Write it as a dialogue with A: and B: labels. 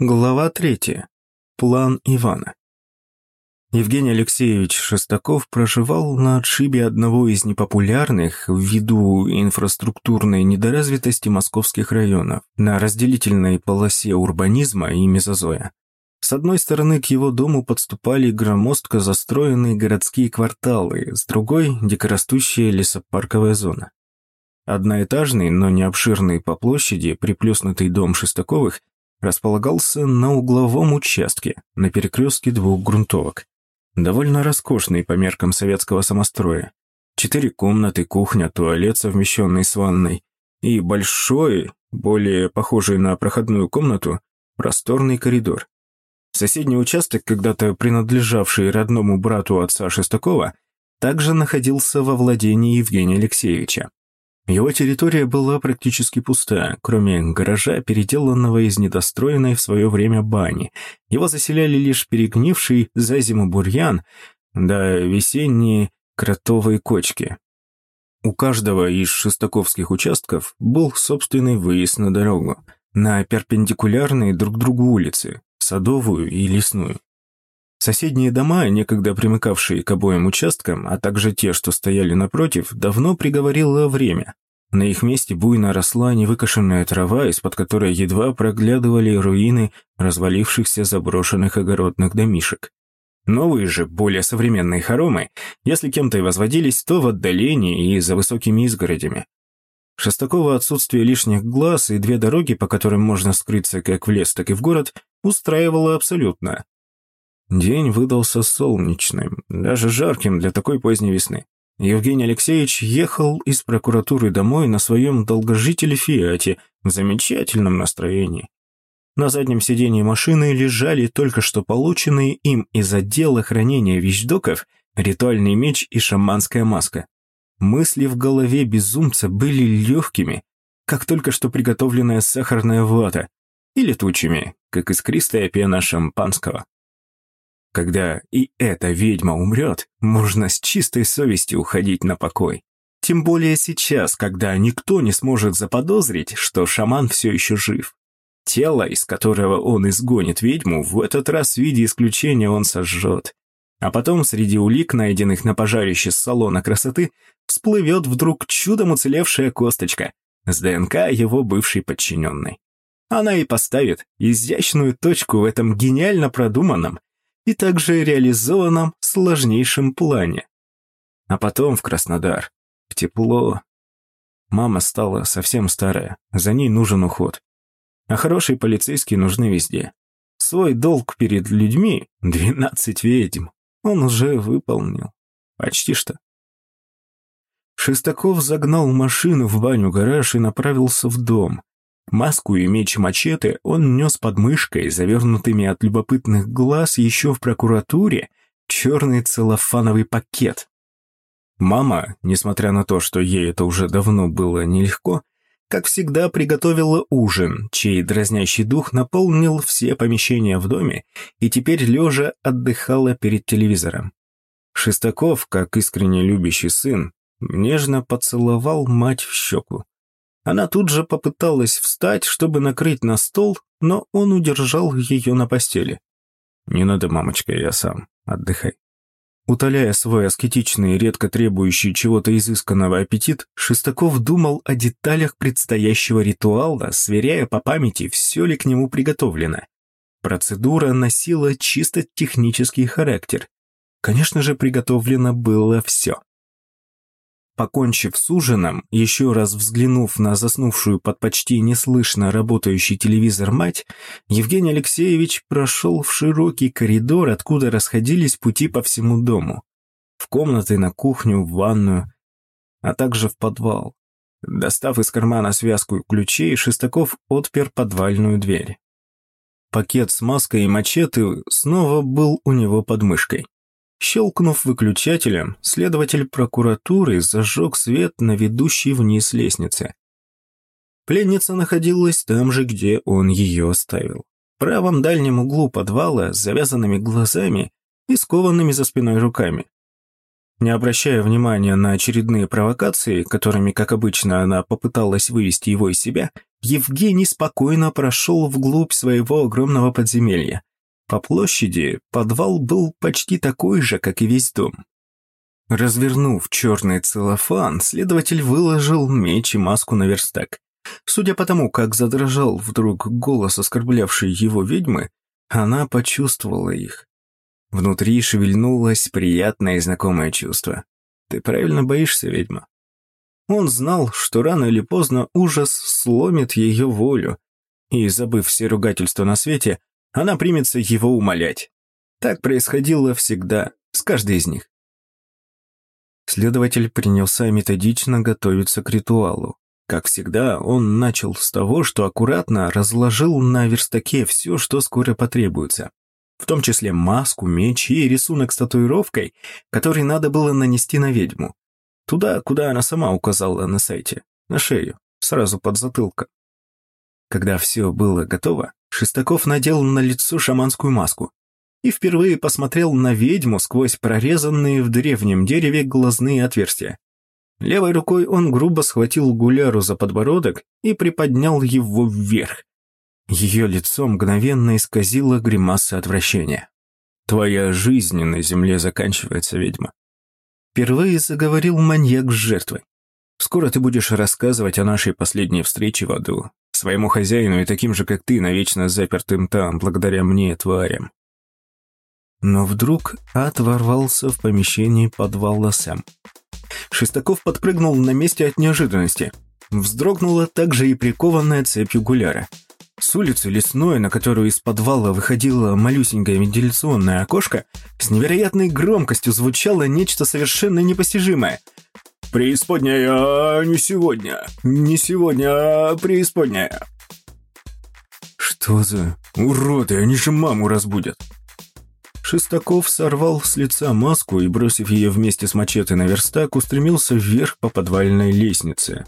A: Глава третья. План Ивана. Евгений Алексеевич Шестаков проживал на отшибе одного из непопулярных, ввиду инфраструктурной недоразвитости московских районов, на разделительной полосе урбанизма и мезозоя. С одной стороны к его дому подступали громоздко застроенные городские кварталы, с другой – дикорастущая лесопарковая зона. Одноэтажный, но не обширный по площади, приплюснутый дом Шестаковых – располагался на угловом участке, на перекрестке двух грунтовок. Довольно роскошный по меркам советского самостроя. Четыре комнаты, кухня, туалет, совмещенный с ванной, и большой, более похожий на проходную комнату, просторный коридор. Соседний участок, когда-то принадлежавший родному брату отца Шестакова, также находился во владении Евгения Алексеевича. Его территория была практически пуста, кроме гаража, переделанного из недостроенной в свое время бани. Его заселяли лишь перегнивший за зиму бурьян, да весенние кротовые кочки. У каждого из шестаковских участков был собственный выезд на дорогу, на перпендикулярные друг другу улицы, садовую и лесную. Соседние дома, некогда примыкавшие к обоим участкам, а также те, что стояли напротив, давно приговорило время. На их месте буйно росла невыкошенная трава, из-под которой едва проглядывали руины развалившихся заброшенных огородных домишек. Новые же, более современные хоромы, если кем-то и возводились, то в отдалении и за высокими изгородями. Шестакова отсутствие лишних глаз и две дороги, по которым можно скрыться как в лес, так и в город, устраивало абсолютно. День выдался солнечным, даже жарким для такой поздней весны. Евгений Алексеевич ехал из прокуратуры домой на своем долгожителе «Фиате» в замечательном настроении. На заднем сидении машины лежали только что полученные им из отдела хранения вещдоков ритуальный меч и шаманская маска. Мысли в голове безумца были легкими, как только что приготовленная сахарная вата, и летучими, как искристая пена шампанского. Когда и эта ведьма умрет, можно с чистой совестью уходить на покой. Тем более сейчас, когда никто не сможет заподозрить, что шаман все еще жив. Тело, из которого он изгонит ведьму, в этот раз в виде исключения он сожжет. А потом среди улик, найденных на пожарище с салона красоты, всплывет вдруг чудом уцелевшая косточка с ДНК его бывшей подчиненной. Она и поставит изящную точку в этом гениально продуманном и также реализованном сложнейшем плане. А потом в Краснодар, в тепло. Мама стала совсем старая, за ней нужен уход. А хорошие полицейские нужны везде. Свой долг перед людьми, 12 ведьм, он уже выполнил. Почти что. Шестаков загнал машину в баню-гараж и направился в дом, Маску и меч-мачете он нес под мышкой, завернутыми от любопытных глаз еще в прокуратуре, черный целлофановый пакет. Мама, несмотря на то, что ей это уже давно было нелегко, как всегда приготовила ужин, чей дразнящий дух наполнил все помещения в доме и теперь лежа отдыхала перед телевизором. Шестаков, как искренне любящий сын, нежно поцеловал мать в щеку. Она тут же попыталась встать, чтобы накрыть на стол, но он удержал ее на постели. «Не надо, мамочка, я сам. Отдыхай». Утоляя свой аскетичный, редко требующий чего-то изысканного аппетит, Шестаков думал о деталях предстоящего ритуала, сверяя по памяти, все ли к нему приготовлено. Процедура носила чисто технический характер. Конечно же, приготовлено было все. Покончив с ужином, еще раз взглянув на заснувшую под почти неслышно работающий телевизор мать, Евгений Алексеевич прошел в широкий коридор, откуда расходились пути по всему дому. В комнаты, на кухню, в ванную, а также в подвал. Достав из кармана связку ключей, Шестаков отпер подвальную дверь. Пакет с маской и мачете снова был у него под мышкой. Щелкнув выключателем, следователь прокуратуры зажег свет на ведущей вниз лестнице. Пленница находилась там же, где он ее оставил. В правом дальнем углу подвала с завязанными глазами и скованными за спиной руками. Не обращая внимания на очередные провокации, которыми, как обычно, она попыталась вывести его из себя, Евгений спокойно прошел вглубь своего огромного подземелья. По площади подвал был почти такой же, как и весь дом. Развернув черный целлофан, следователь выложил меч и маску на верстак. Судя по тому, как задрожал вдруг голос оскорблявшей его ведьмы, она почувствовала их. Внутри шевельнулось приятное и знакомое чувство. «Ты правильно боишься, ведьма?» Он знал, что рано или поздно ужас сломит ее волю, и, забыв все ругательства на свете, она примется его умолять. Так происходило всегда, с каждой из них. Следователь принялся методично готовиться к ритуалу. Как всегда, он начал с того, что аккуратно разложил на верстаке все, что скоро потребуется. В том числе маску, меч и рисунок с татуировкой, который надо было нанести на ведьму. Туда, куда она сама указала на сайте, на шею, сразу под затылком. Когда все было готово, Шестаков надел на лицо шаманскую маску и впервые посмотрел на ведьму сквозь прорезанные в древнем дереве глазные отверстия. Левой рукой он грубо схватил Гуляру за подбородок и приподнял его вверх. Ее лицо мгновенно исказило гримаса отвращения. «Твоя жизнь на земле заканчивается, ведьма». Впервые заговорил маньяк с жертвой. «Скоро ты будешь рассказывать о нашей последней встрече в аду, своему хозяину и таким же, как ты, навечно запертым там, благодаря мне, тварям». Но вдруг ад ворвался в помещение подвала Сэм. Шестаков подпрыгнул на месте от неожиданности. Вздрогнула также и прикованная цепью гуляра. С улицы лесной, на которую из подвала выходило малюсенькое вентиляционное окошко, с невероятной громкостью звучало нечто совершенно непостижимое. «Преисподняя а не сегодня! Не сегодня, а преисподняя!» «Что за уроды? Они же маму разбудят!» Шестаков сорвал с лица маску и, бросив ее вместе с мачете на верстак, устремился вверх по подвальной лестнице.